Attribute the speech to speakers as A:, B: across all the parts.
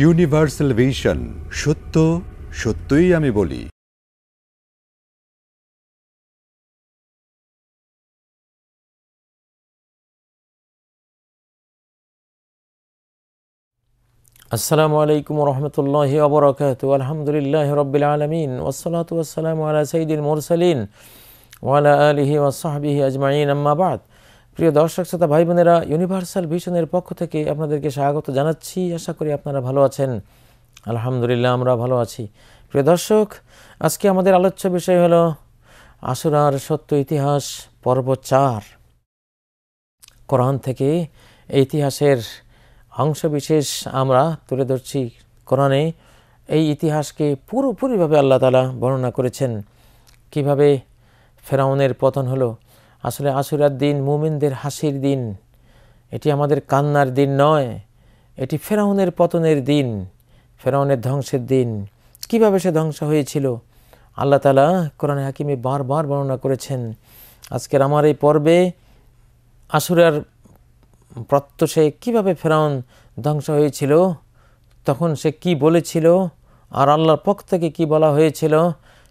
A: Universal vision সত্য, সত্যই আমি বলি।
B: আসসালামু আলাইকুম রহমতুল্লাহ আবরকাত আলহামদুলিল্লাহ রবিল আলমিন ওসলাত ওসালাম আলা সঈদুল মুরসালিন, ওয়ালা আলহি ওসাহাবিহি আজমাইন আম্মাবাদ প্রিয় দর্শক, শ্রোতা ভাই বোনেরা ইউনিভার্সাল ভিশনের পক্ষ থেকে আপনাদেরকে স্বাগত জানাচ্ছি। আশা করি আপনারা ভালো আছেন। আলহামদুলিল্লাহ, আমরা ভালো আছি। প্রিয় দর্শক, আজকে আমাদের আলোচ্য বিষয় হলো আসুরার সত্য ইতিহাস, পর্ব চার। কোরআন থেকে ইতিহাসের অংশবিশেষ আমরা তুলে ধরছি কোরআনে। এই ইতিহাসকে পুরোপুরিভাবে আল্লাহ তালা বর্ণনা করেছেন। কীভাবে ফেরাউনের পতন হলো আসলে আশুরার দিন, মুমিনদের হাসির দিন, এটি আমাদের কান্নার দিন নয়, এটি ফেরাউনের পতনের দিন, ফেরাউনের ধ্বংসের দিন। কীভাবে সে ধ্বংস হয়েছিল? আল্লাহ তালা কোরআনে হাকিমে বারবার বর্ণনা করেছেন, আজকের আমার এই পর্বে আশুরার প্রত্যুষে কীভাবে ফেরাউন ধ্বংস হয়েছিল, তখন সে কি বলেছিল, আর আল্লাহর পক্ষ থেকে কি বলা হয়েছিল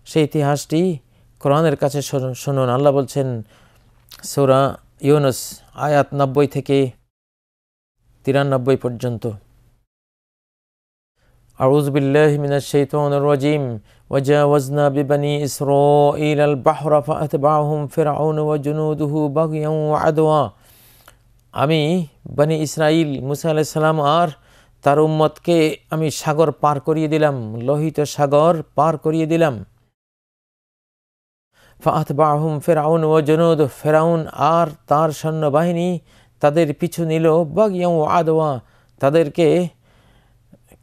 B: সেই ইতিহাসটি কোরআনের কাছে শুনুন। আল্লাহ বলছেন সৌরা ইউনুস আয়াত নব্বই থেকে তিরানব্বই পর্যন্ত أعوذ بالله من الشيطان الرجيم وجاوزنا ببني إسرائيل البحر فأتبعهم فرعون وجنوده بغيا وعدوا আমি বনি ইসরাইল মুসা আলাইসাল্লাম আর তার উম্মতকে আমি সাগর পার করিয়ে দিলাম লোহিত সাগর পার করিয়ে দিলাম ফাত বাহুম ফেরাউন ও জনুদ। ফেরাউন আর তার সৈন্যবাহিনী তাদের পিছু নিল। বাগিয়া আদোয়া তাদেরকে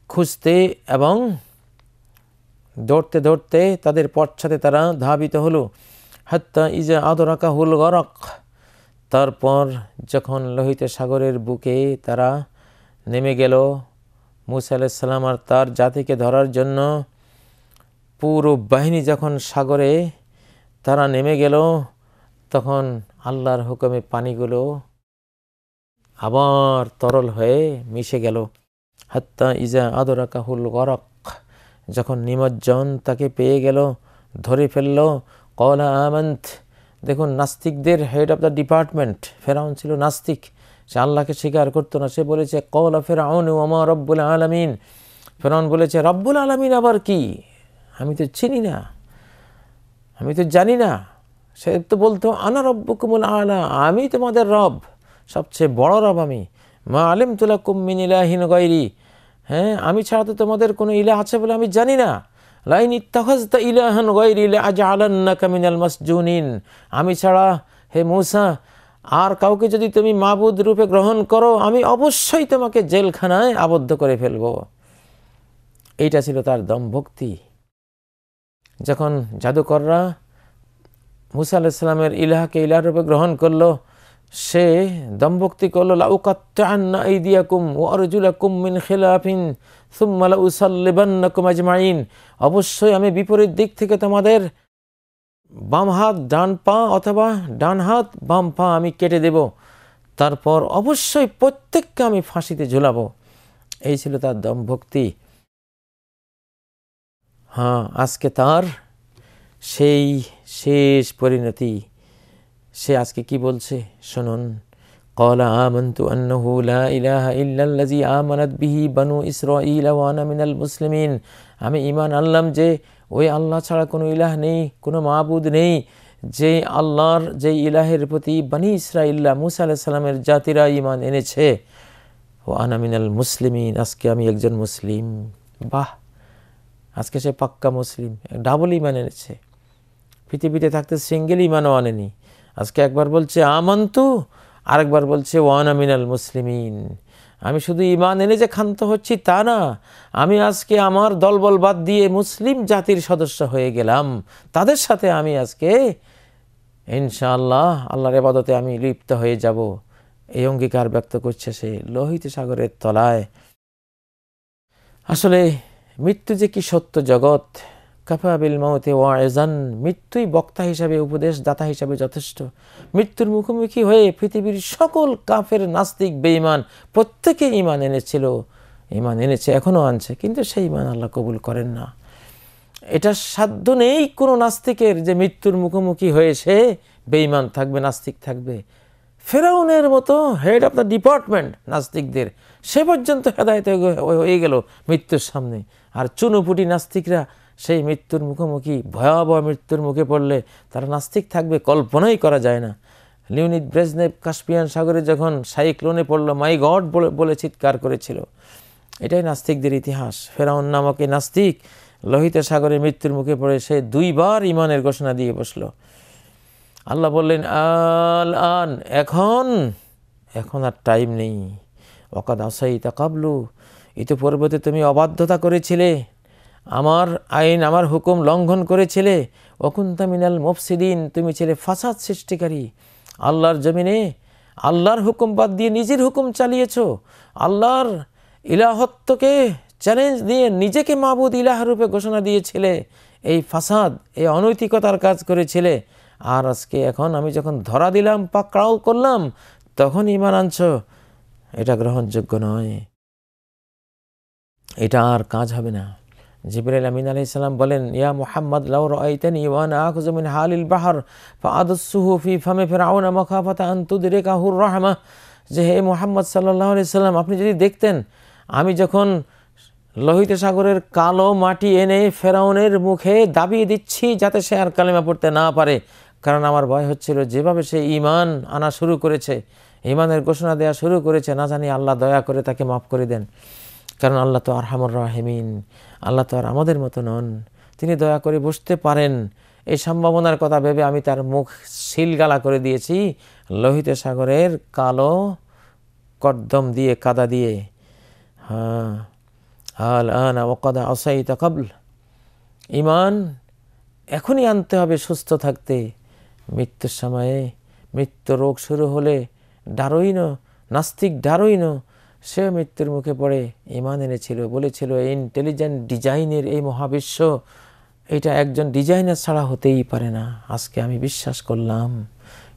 B: খুঁজতে এবং দৌড়তে দৌড়তে তাদের পশ্চাতে তারা ধাবিত হলো। হত্যা ইজা আদরাকা হুল গরক। তারপর যখন লোহিত সাগরের বুকে তারা নেমে গেল, মুসা আলাইসাল্লাম আর তার জাতিকে ধরার জন্য পুরো বাহিনী যখন সাগরে তারা নেমে গেল। তখন আল্লাহর হুকুমে পানিগুলো আবার তরল হয়ে মিশে গেল। হাত্তা ইজা আদরাকাহুল গরক, যখন নিমজ্জন তাকে পেয়ে গেল, ধরে ফেলল, কলা আমন্ত। দেখুন, নাস্তিকদের হেড অফ দ্য ডিপার্টমেন্ট ফেরাউন ছিল নাস্তিক, সে আল্লাহকে স্বীকার করতো না। সে বলেছে, কলা ফেরাউন আমা রব্বুল আলমিন। ফেরাউন বলেছে, রব্বুল আলমিন আবার কি? আমি তো চিনি না। আমি তো জানি না। সে তো বলতো, আনা রব্ব কুমুল আলা, আমি তোমাদের রব, সবচেয়ে বড় রব আমি। মা আলিম তুলা কুম্মিন ইলাহিন গৈরি হ্যাঁ আমি ছাড়া তো তোমাদের কোনো ইলা আছে বলে আমি জানি না। লাইন ইত্তাখাজতা ইলাহান গৈরিলে আজ আলান্না কামিনাল মাসজুনিন। আমি ছাড়া, হে মৌসা, আর কাউকে যদি তুমি মাবুদ রূপে গ্রহণ করো, আমি অবশ্যই তোমাকে জেলখানায় আবদ্ধ করে ফেলব। এইটা ছিল তার দমভক্তি। যখন জাদুকররা মুসা আলাইসাল্লামের ইলাহাকে ইলাহ রূপে গ্রহণ করল, সে দমভক্তি করল লাউকাত্তান্না ইদিয়াকুম ও মিন খিলাফিন সুম্মালা উসাল্লিবান্নাকুম আজমাইন। অবশ্যই আমি বিপরীত দিক থেকে তোমাদের বাম হাত, ডান পা অথবা ডান হাত, বাম পা আমি কেটে দেব। তারপর অবশ্যই প্রত্যেককে আমি ফাঁসিতে ঝুলাবো। এই ছিল তার দমভক্তি হ্যাঁ আজকে তার সেই শেষ পরিণতি সে আজকে কি বলছে শুনুন قال آمنت أنه لا إله إلا الذي آمنت به بنو إسرائيل وأنا من المسلمين আমি ইমান আনলাম যে ওই আল্লাহ ছাড়া কোনো ইলাহ নেই কোনো মাহবুদ নেই যে আল্লাহর যে ইলাহের প্রতি বানি ইসরাইল্লা মুসা আলাহিসাল্লামের জাতিরা ইমান এনেছে ও আনামিনাল মুসলিমিন আজকে আমি একজন মুসলিম বাহ আজকে সে পাক্কা মুসলিম ডাবল ইমান এনেছে। পৃথিবীতে থাকতে সিঙ্গেল ইমানও আনেনি। আজকে একবার বলছে, আমন্তু আরেকবার বলছে, ওয়ান আমিনাল মুসলিমিন আমি শুধু ইমান এনে যে ক্ষান্ত হচ্ছি তা না, আমি আজকে আমার দলবল বাদ দিয়ে মুসলিম জাতির সদস্য হয়ে গেলাম। তাদের সাথে আমি আজকে, ইনশাআল্লাহ, আল্লাহর এবাদতে আমি লিপ্ত হয়ে যাব। এই অঙ্গীকার ব্যক্ত করছে সে লোহিত সাগরের তলায়। আসলে মৃত্যু যে কি সত্য জগৎ? কাফাবিল মৌতে ওয়াজান মৃত্যুই বক্তা হিসাবে উপদেশ দাতা হিসাবে যথেষ্ট। মৃত্যুর মুখোমুখি হয়ে পৃথিবীর সকল কাফের নাস্তিক বেঈমান প্রত্যেকে ইমান এনেছিল। ইমান এনেছে এখনও আনছে, কিন্তু সেই ইমান আল্লাহ কবুল করেন না। এটা সাধ্য নেই কোনো নাস্তিকের যে মৃত্যুর মুখোমুখি হয়ে সে বেঈমান থাকবে, নাস্তিক থাকবে। ফেরাউনের মতো হেড অফ দ্য ডিপার্টমেন্ট নাস্তিকদের সে পর্যন্ত হেদায়ত হয়ে গেল মৃত্যুর সামনে। আর চুনুপুটি নাস্তিকরা সেই মৃত্যুর মুখোমুখি, ভয়াবহ মৃত্যুর মুখে পড়লে তারা নাস্তিক থাকবে কল্পনাই করা যায় না। লিওনিদ ব্রেজনেভ কাশ্মিয়ান সাগরে যখন সাইক্লোনে পড়ল, মাই গড বলে চিৎকার করেছিল। এটাই নাস্তিকদের ইতিহাস। ফেরাউন নামক নাস্তিক লোহিত সাগরে মৃত্যুর মুখে পড়ে সে দুইবার ইমানের ঘোষণা দিয়ে বসল। আল্লাহ বললেন, আল আন, এখন এখন আর টাইম নেই। অকাদ আসাই তাকাবলু ইতিপূর্বতে তুমি অবাধ্যতা করেছিলে, আমার আইন, আমার হুকুম লঙ্ঘন করেছিলে। অকুন্তা মিনাল মুফসিদিন, তুমি ছিলে ফাসাদ সৃষ্টিকারী। আল্লাহর জমিনে আল্লাহর হুকুম বাদ দিয়ে নিজের হুকুম চালিয়েছ। আল্লাহর ইলাহত্বকে চ্যালেঞ্জ দিয়ে নিজেকে মাহবুদ ইলাহ রূপে ঘোষণা দিয়েছিলে। এই ফাসাদ, এই অনৈতিকতার কাজ করেছিলে। আর আজকে এখন আমি যখন ধরা দিলাম, পাকড়াও করলাম তখন ইমান আনছ। এটা গ্রহণযোগ্য নয়। এটা আর কাজ হবে না। জিবরাইল আমিন আলি সাল্লাম বলেন, ইয়া মুহাম্মদ, লাউ রাআইতানি ওয়া আনা আখযু মিন হালিল বাহর ফাআদুসুহু ফি ফামি ফিরআউন মাখাফাতা আন তুদরিকাহুর রাহমা। যে হে মুহাম্মদ সাল্লাল্লাহু আলাইহি সাল্লাম, আপনি যদি দেখতেন, আমি যখন লোহিত সাগরের কালো মাটি এনে ফেরাউনের মুখে দাবিয়ে দিচ্ছি যাতে সে আর কালেমা পড়তে না পারে, কারণ আমার ভয় হচ্ছিল যেভাবে সে ইমান আনা শুরু করেছে ইমানের ঘোষণা দেওয়া শুরু করেছে, না জানি আল্লাহ দয়া করে তাকে মাফ করে দেন। কারণ আল্লাহ তো আরহামর রাহেমিন, আল্লাহ তো আর আমাদের মতো নন। তিনি দয়া করে বসতে পারেন, এই সম্ভাবনার কথা ভেবে আমি তার মুখ শিলগালা করে দিয়েছি, লোহিত সাগরের কালো কর্দম দিয়ে, কাদা দিয়ে। হ্যাঁ। আল আনা ওকাদা অসাই কাবল। ইমান এখনই আনতে হবে সুস্থ থাকতে। মৃত্যুর সময়ে মৃত্যু রোগ শুরু হলে ডারইন নাস্তিক ডারইন সে মৃত্যুর মুখে পড়ে ইমান এনেছিল, বলেছিল ইন্টেলিজেন্ট ডিজাইনের এই মহাবিশ্ব, এটা একজন ডিজাইনার ছাড়া হতেই পারে না। আজকে আমি বিশ্বাস করলাম।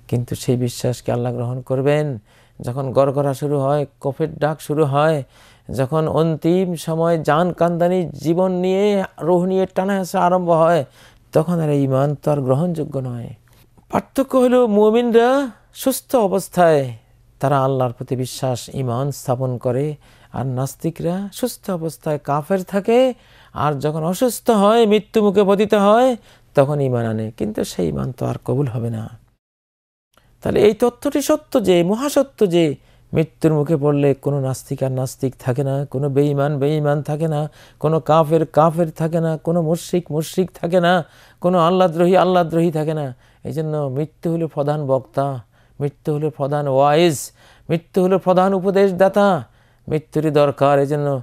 B: কিন্তু সেই বিশ্বাসকে আল্লাহ গ্রহণ করবেন? যখন গড়গড়া শুরু হয়, কফের ডাক শুরু হয়, যখন অন্তিম সময় জান কান্দানি জীবন নিয়ে, রোহ নিয়ে টানা আসা আরম্ভ হয়, তখন আর ইমান তো আর গ্রহণযোগ্য নয়। পার্থক্য হলো মুমিনরা সুস্থ অবস্থায় তারা আল্লাহর প্রতি বিশ্বাস ইমান স্থাপন করে আর নাস্তিকরা সুস্থ অবস্থায় কাফের থাকে আর যখন অসুস্থ হয়, মৃত্যু মুখে পতিত হয়, তখন ইমান আনে। কিন্তু সেই ইমান তো আর কবুল হবে না। তাহলে এই তথ্যটি সত্য যে, মহাসত্য যে, মৃত্যুর মুখে পড়লে কোনো নাস্তিক আর নাস্তিক থাকে না, কোনো বেঈমান বেঈমান থাকে না, কোনো কাফের কাফের থাকে না, কোনো মুশ্রিক মুশ্রিক থাকে না, কোনো আল্লাদ্রোহী আল্লাদ্রোহী থাকে না। এই জন্য মৃত্যু হলো প্রধান বক্তা। মৃত্যু হলো প্রধান ওয়াইজ, মৃত্যু হলো প্রধান উপদেশদাতা। মৃত্যুরই দরকার এই জন্য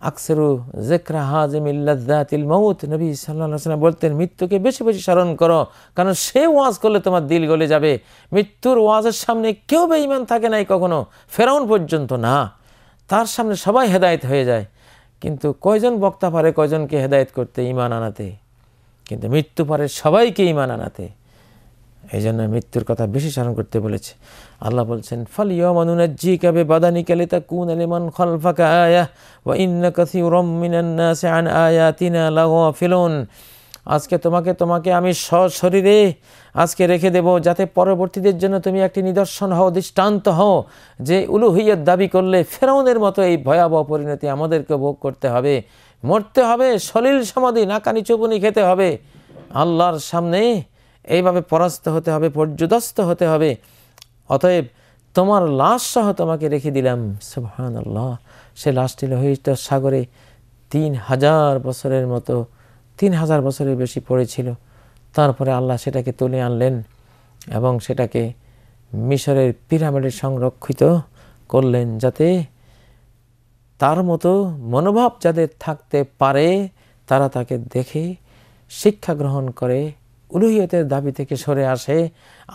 B: আকসরু জেকরা হাজিম ইল্লাদ্দাতিল মৌত নবী সাল্লাহ বলতেন, মৃত্যুকে বেশি বেশি স্মরণ করো, কারণ সে ওয়াজ করলে তোমার দিল গলে যাবে। মৃত্যুর ওয়াজের সামনে কেউ বেঈমান থাকে নাই কখনো, ফেরাউন পর্যন্ত না। তার সামনে সবাই হেদায়েত হয়ে যায়। কিন্তু কয়জন বক্তা পারে কয়জনকে হেদায়েত করতে ইমান আনাতে? কিন্তু মৃত্যু পারে সবাইকে ইমান আনাতে। এই জন্য মৃত্যুর কথা বেশি স্মরণ করতে বলেছে। আল্লাহ বলছেন ফল ইয়মানুনাজ্জি কাবে বাদানি কালে তা কুন আলিমান খলফাকা আয়া, ওয়া ইন্না কাসীরাম মিনান নাসি আন আয়াতিনা লাগাফিলুন। আজকে তোমাকে তোমাকে আমি সশরীরে আজকে রেখে দেব যাতে পরবর্তীদের জন্য তুমি একটি নিদর্শন হও, দৃষ্টান্ত হও, যে উলুহিয়ত দাবি করলে ফেরাউনের মতো এই ভয়াবহ পরিণতি আমাদেরকে ভোগ করতে হবে। মরতে হবে, সলিল সমাধি, নাকানি চুপুনি খেতে হবে। আল্লাহর সামনে এইভাবে পরাস্ত হতে হবে, পর্যদস্ত হতে হবে। অতএব তোমার লাশ সহ তোমাকে রেখে দিলাম। সুবহান সে লাশটি লোহিত সাগরে তিন হাজার বছরের মতো, তিন হাজার বছরের বেশি পড়েছিল। তারপরে আল্লাহ সেটাকে তুলে আনলেন এবং সেটাকে মিশরের পিরামিডে সংরক্ষিত করলেন যাতে তার মতো মনোভাব যাদের থাকতে পারে, তারা তাকে দেখে শিক্ষা গ্রহণ করে উলুহিয়তের দাবি থেকে সরে আসে,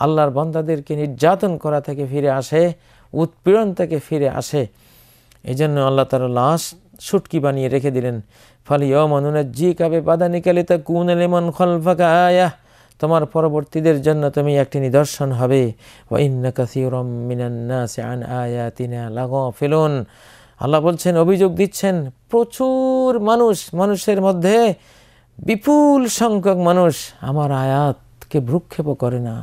B: আল্লাহর বন্দাদেরকে নির্যাতন করা থেকে ফিরে আসে, উৎপীড়ন থেকে ফিরে আসে। এই জন্য আল্লাহ তার লাশ, সুটকি বানিয়ে রেখে দিলেন। ফলে ইয়মনুনা জি কাবে বাদা নিকালে তা কুন এলেমন খলফাকা আয়া। তোমার পরবর্তীদের জন্য তুমি একটি নিদর্শন হবে। ফেলুন আল্লাহ বলছেন, অভিযোগ দিচ্ছেন, প্রচুর মানুষ, মানুষের মধ্যে বিপুল সংখ্যক মানুষ আমার আয়াতকে ভ্রুক্ষেপ করে না।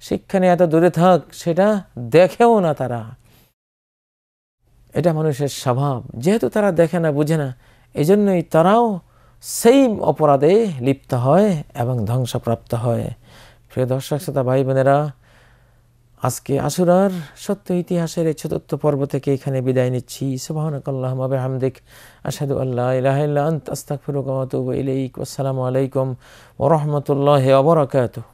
B: শিক্ষা নিয়ে এত দূরে থাক, সেটা দেখেও না তারা। এটা মানুষের স্বভাব। যেহেতু তারা দেখে না, বুঝে না এই জন্যই তারাও সেই অপরাধে লিপ্ত হয় এবং ধ্বংসপ্রাপ্ত হয়। প্রিয় দর্শক, শ্রোতা ভাই বোনেরা আজকে আসুরার সত্য ইতিহাসের এই চতুর্থ পর্ব থেকে এখানে বিদায় নিচ্ছি। সুবহানাকাল্লাহুম ওয়া বিহামদিক। আশহাদু আল্লা ইলাহা ওয়া আতুবু ইলাইক। ওয়াসসালামু আলাইকুম ওয়া রাহমাতুল্লাহি ওয়া বারাকাতুহু।